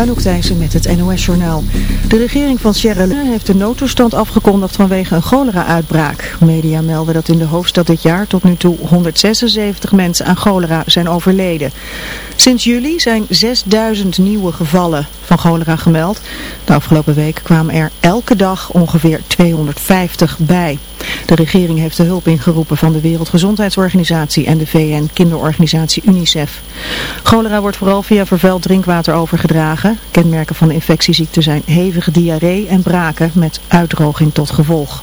Anouk Thijssen met het NOS-journaal. De regering van Sierra Leone heeft de noodtoestand afgekondigd vanwege een cholera-uitbraak. Media melden dat in de hoofdstad dit jaar tot nu toe 176 mensen aan cholera zijn overleden. Sinds juli zijn 6000 nieuwe gevallen van cholera gemeld. De afgelopen week kwamen er elke dag ongeveer 250 bij. De regering heeft de hulp ingeroepen van de Wereldgezondheidsorganisatie en de VN-kinderorganisatie UNICEF. Cholera wordt vooral via vervuild drinkwater overgedragen. Kenmerken van de infectieziekte zijn hevige diarree en braken met uitdroging tot gevolg.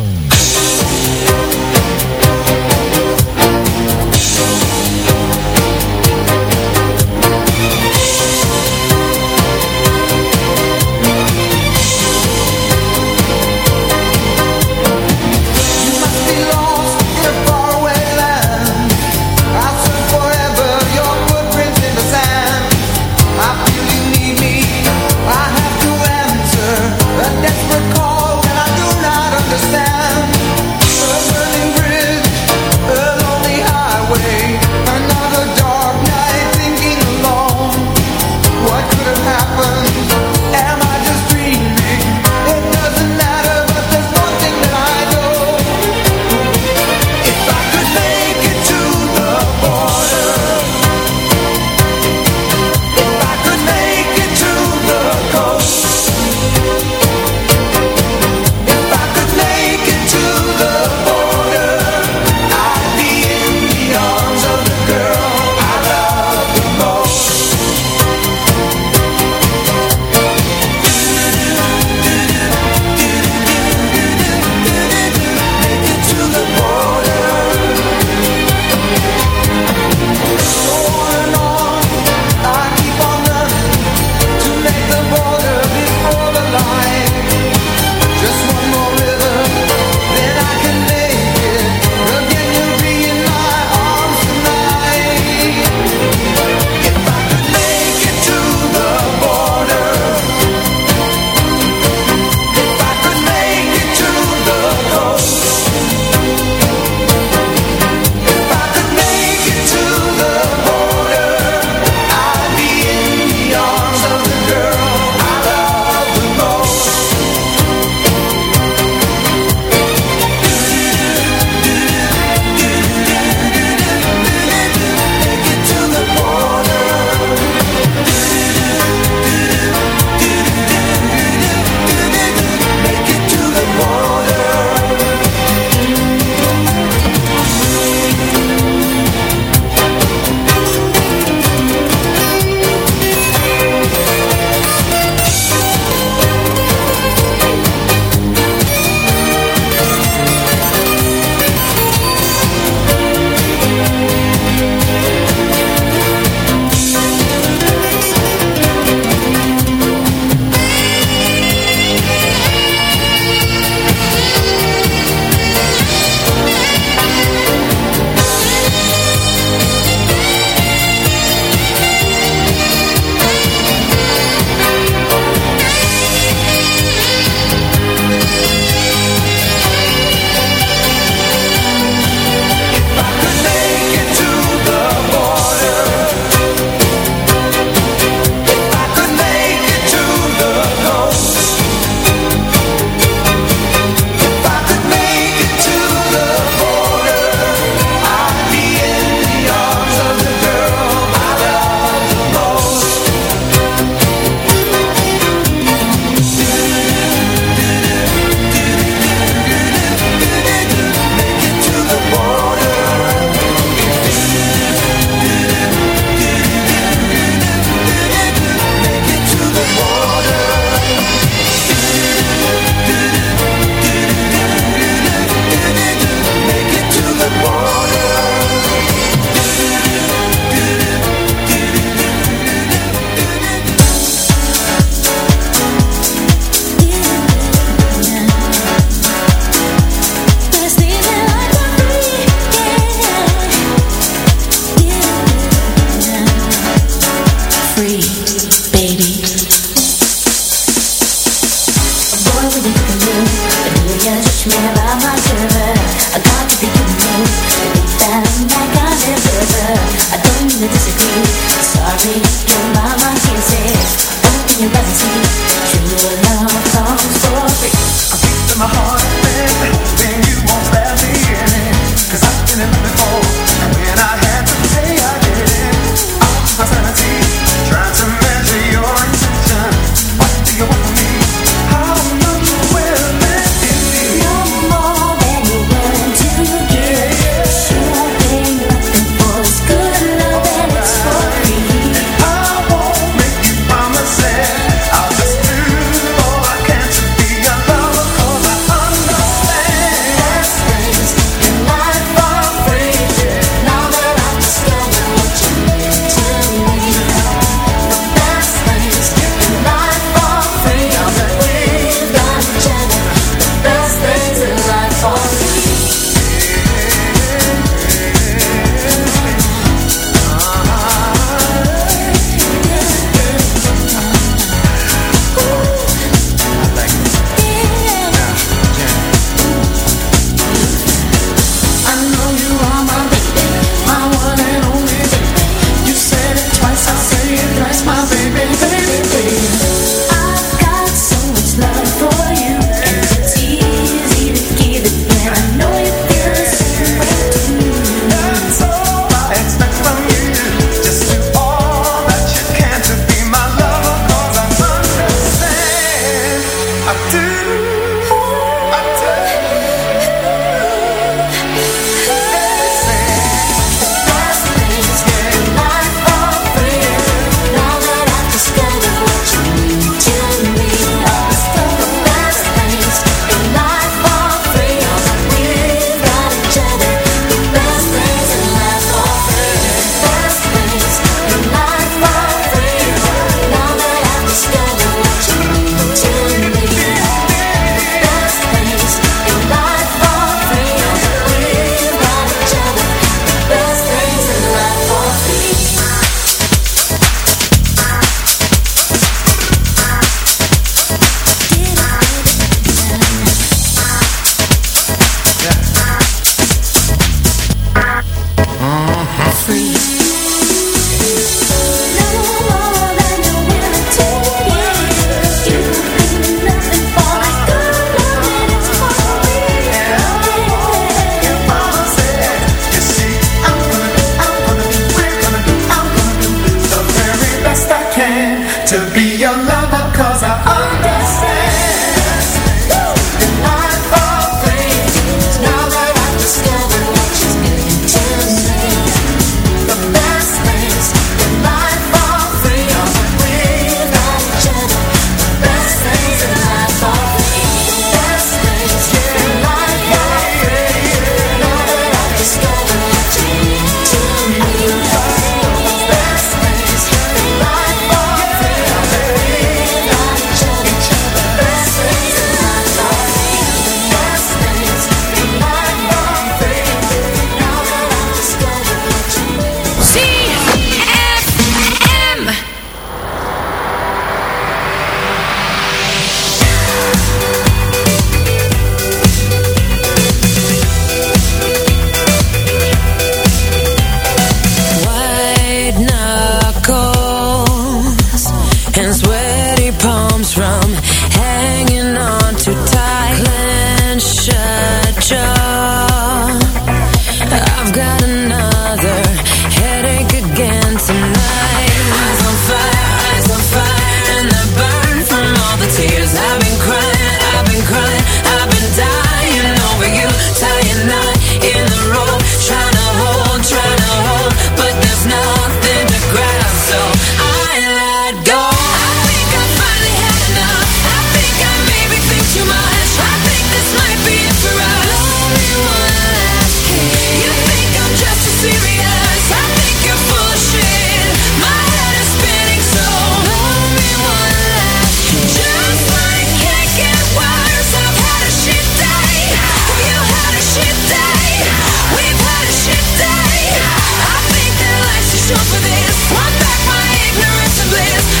One back my ignorance and bliss.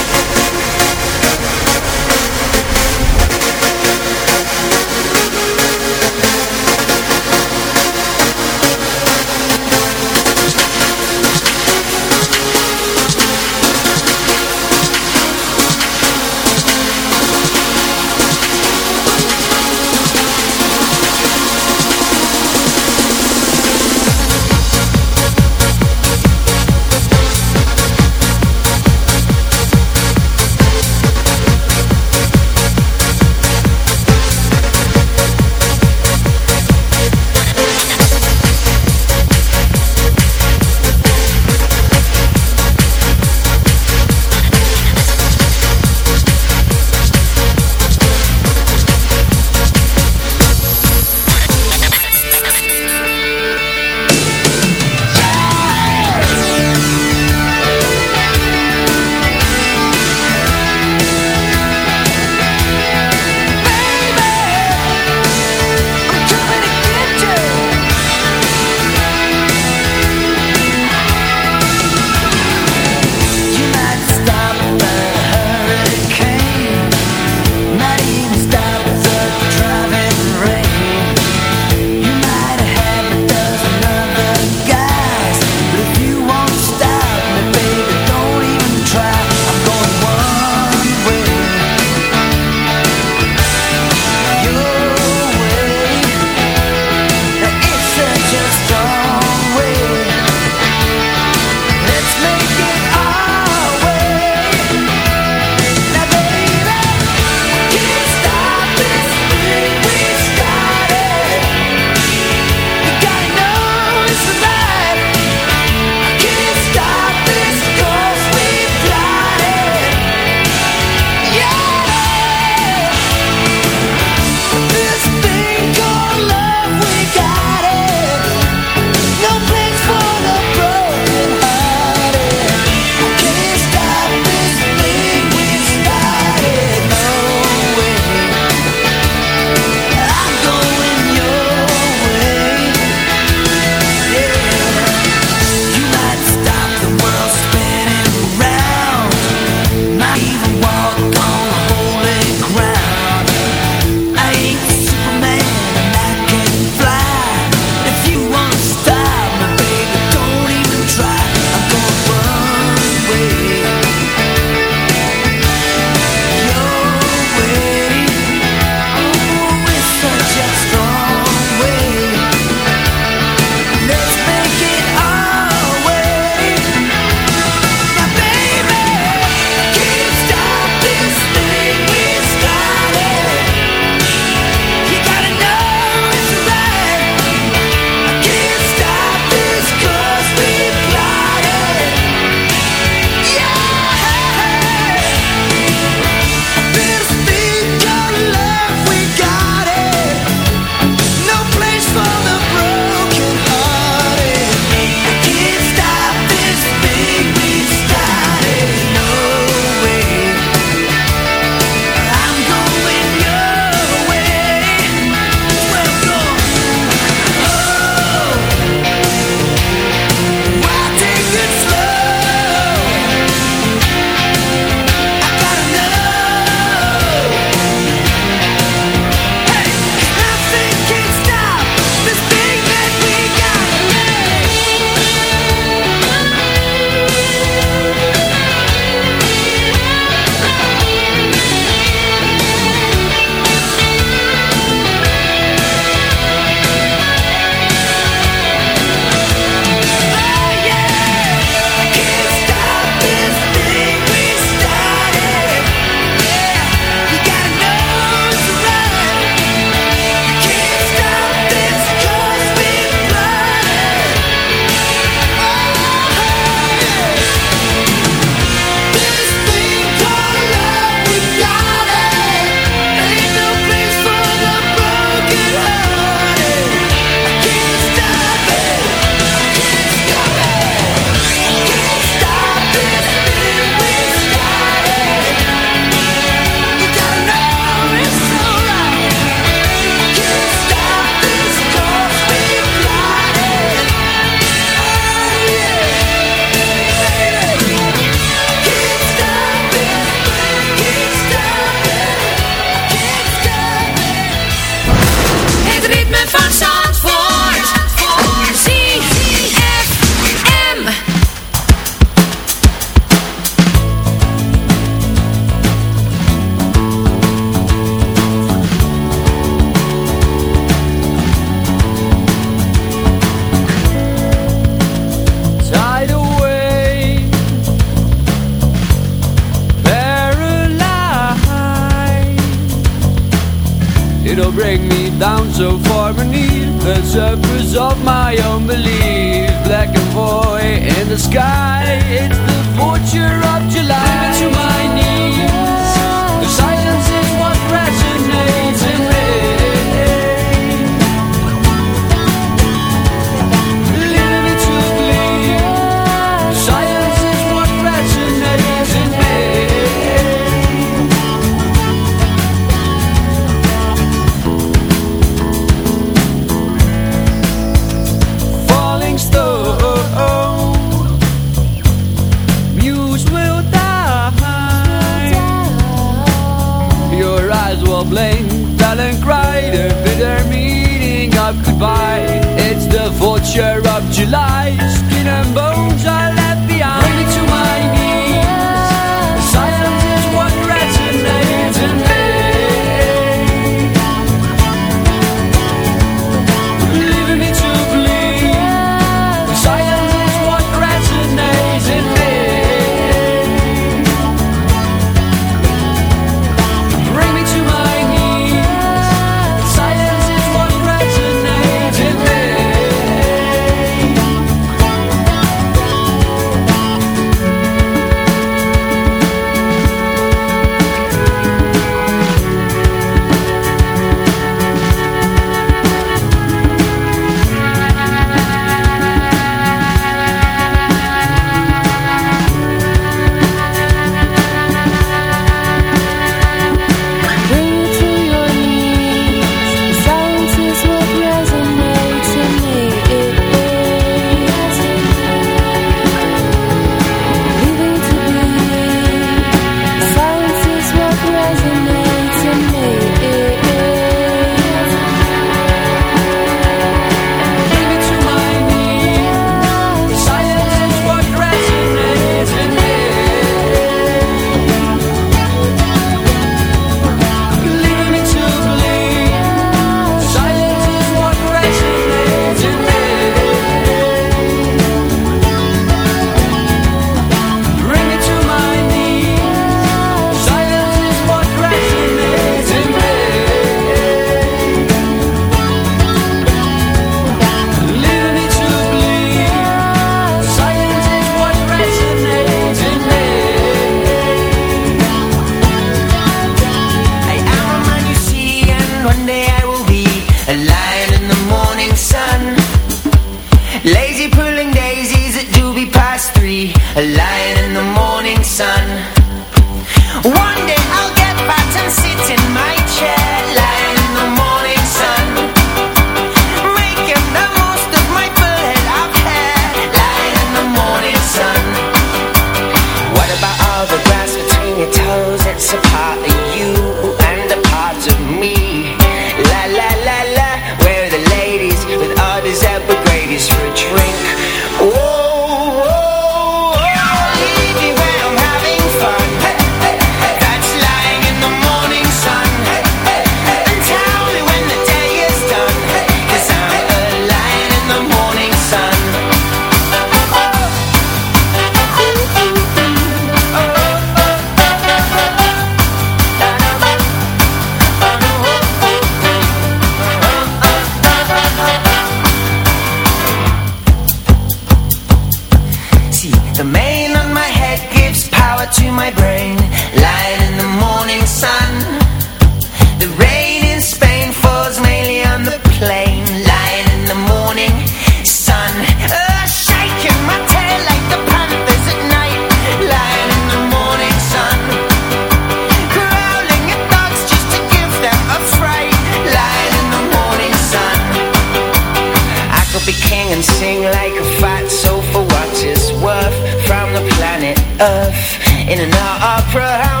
in an opera house.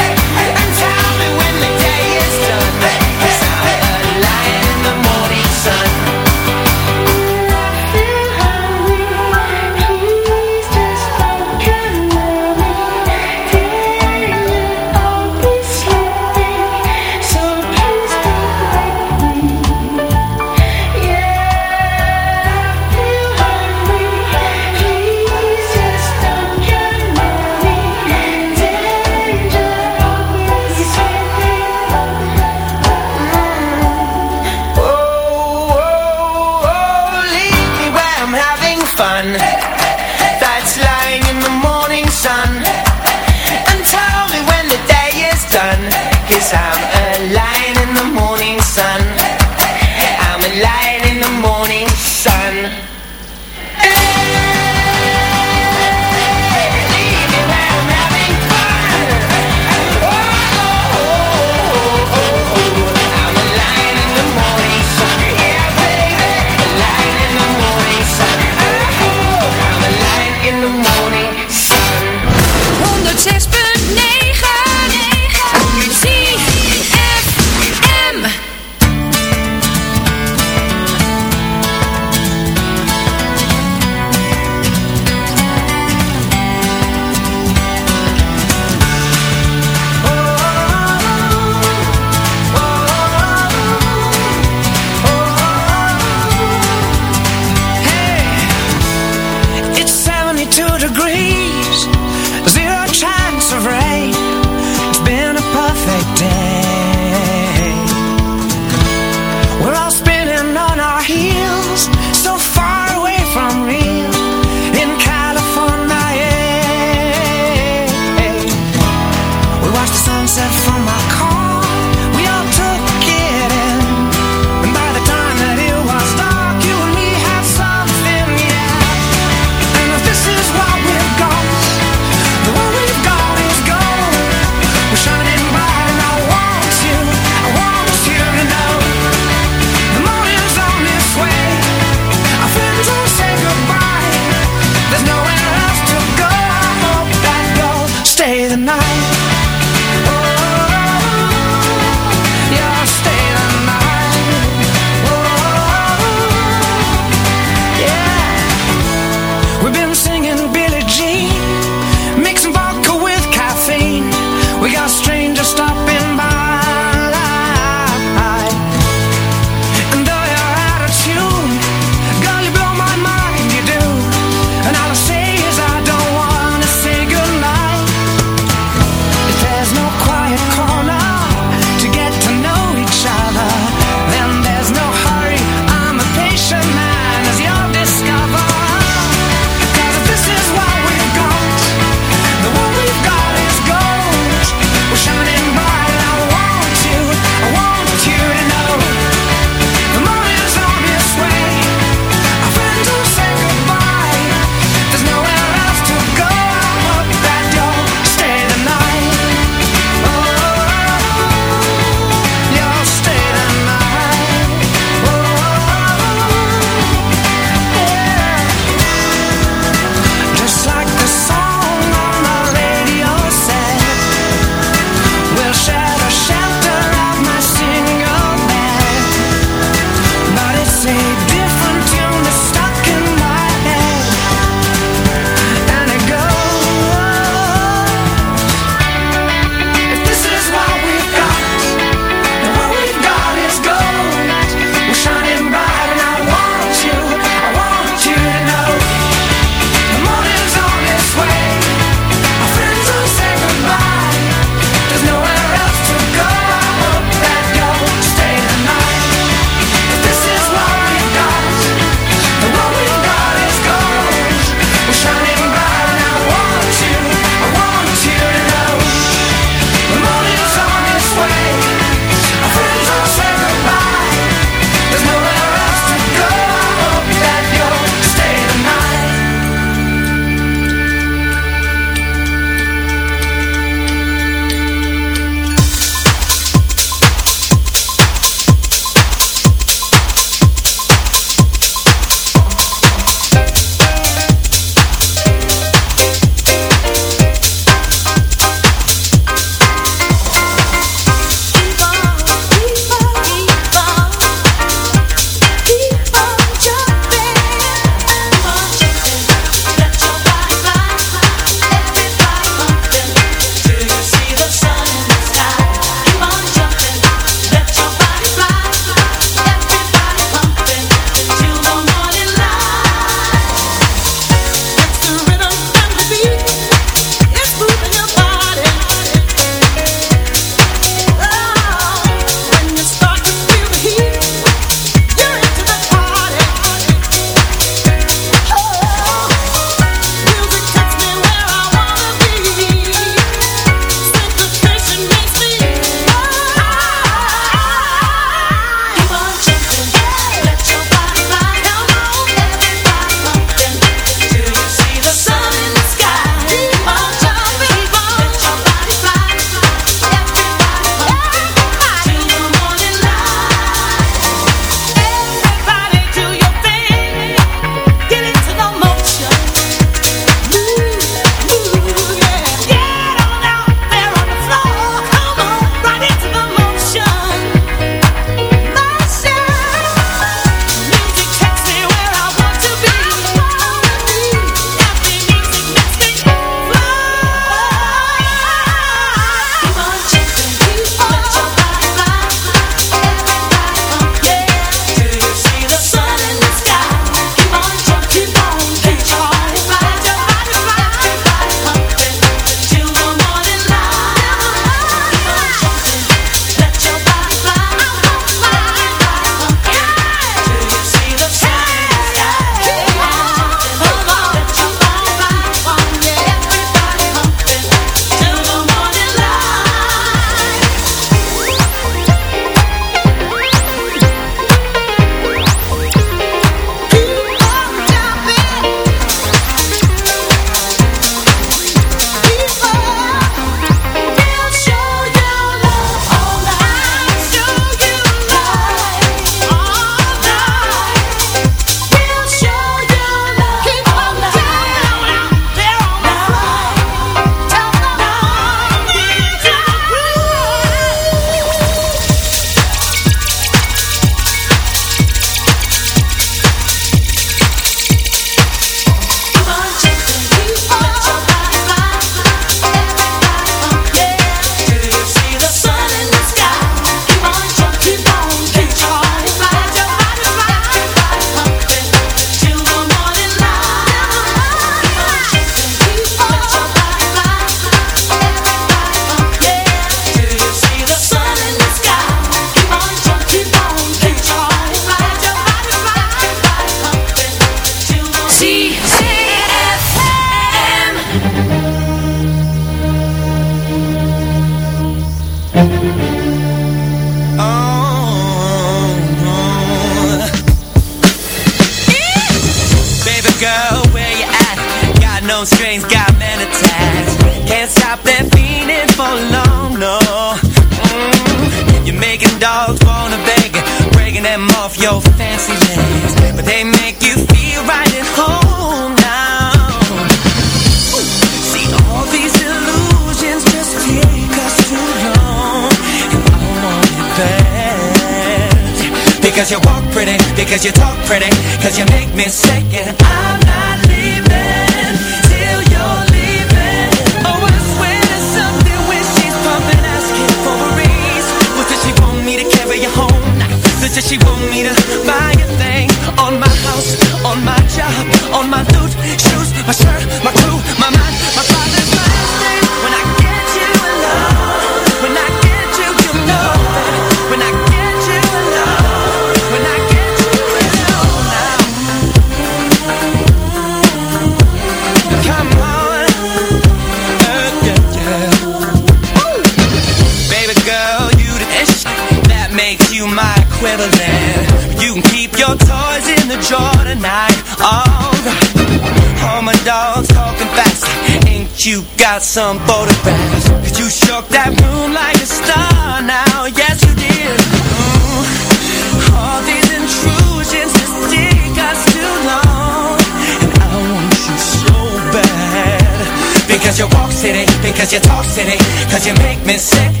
Cause you talk city, cause you make me sick.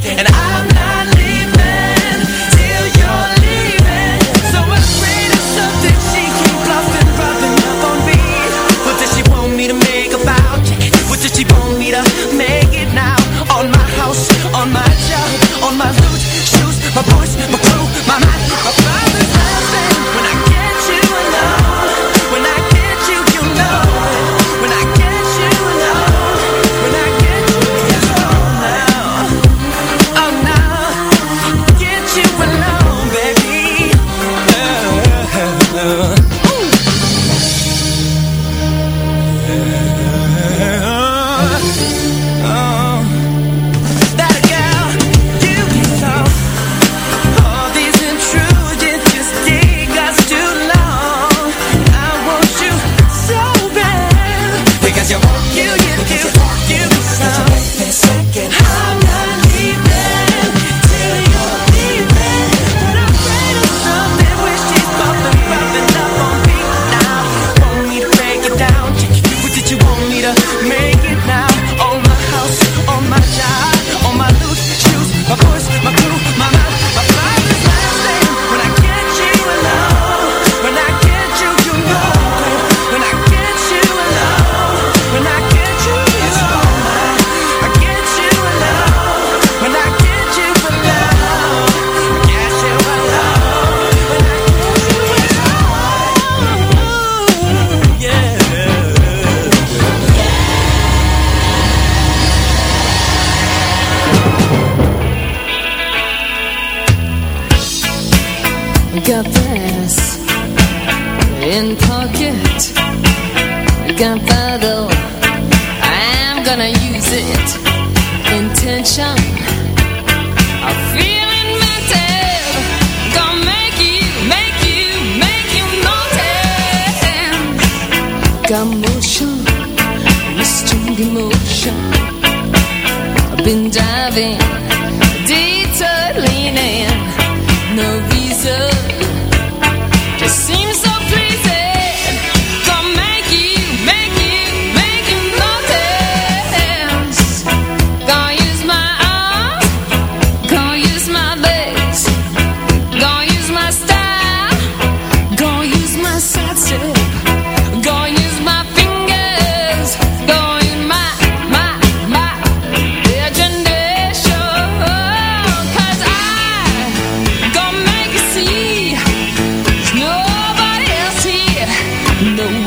No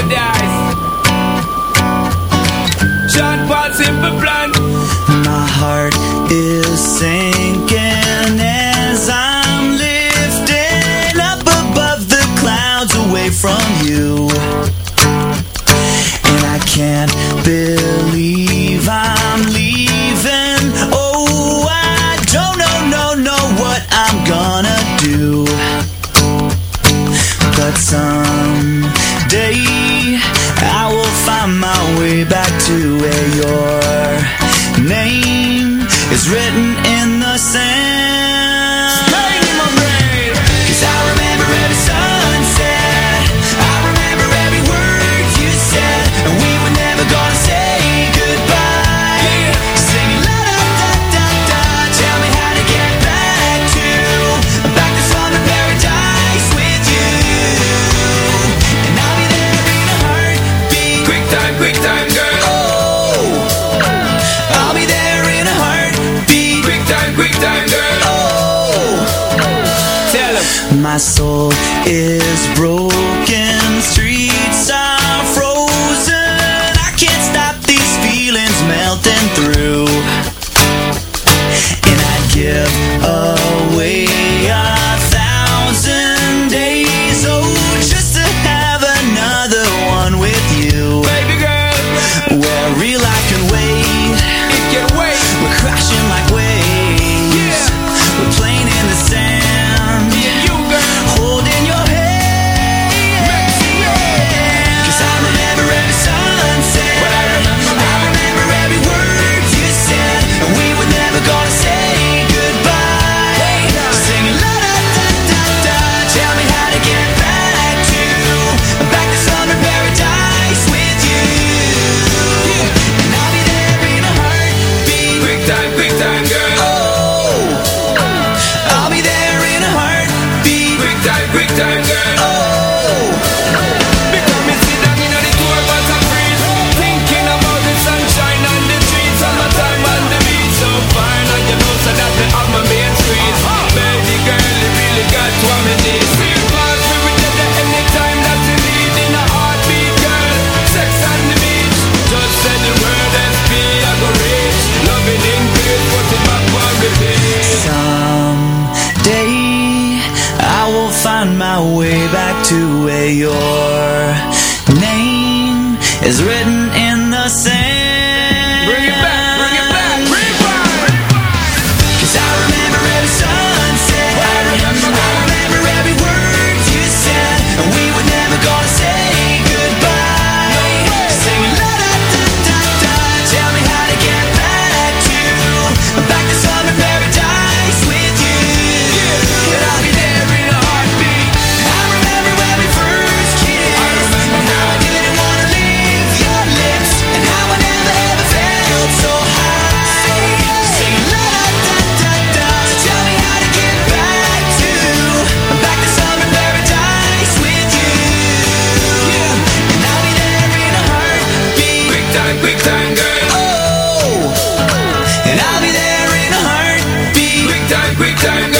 paradise. Sean Paul, simple plan. My heart is singing soul is broken. time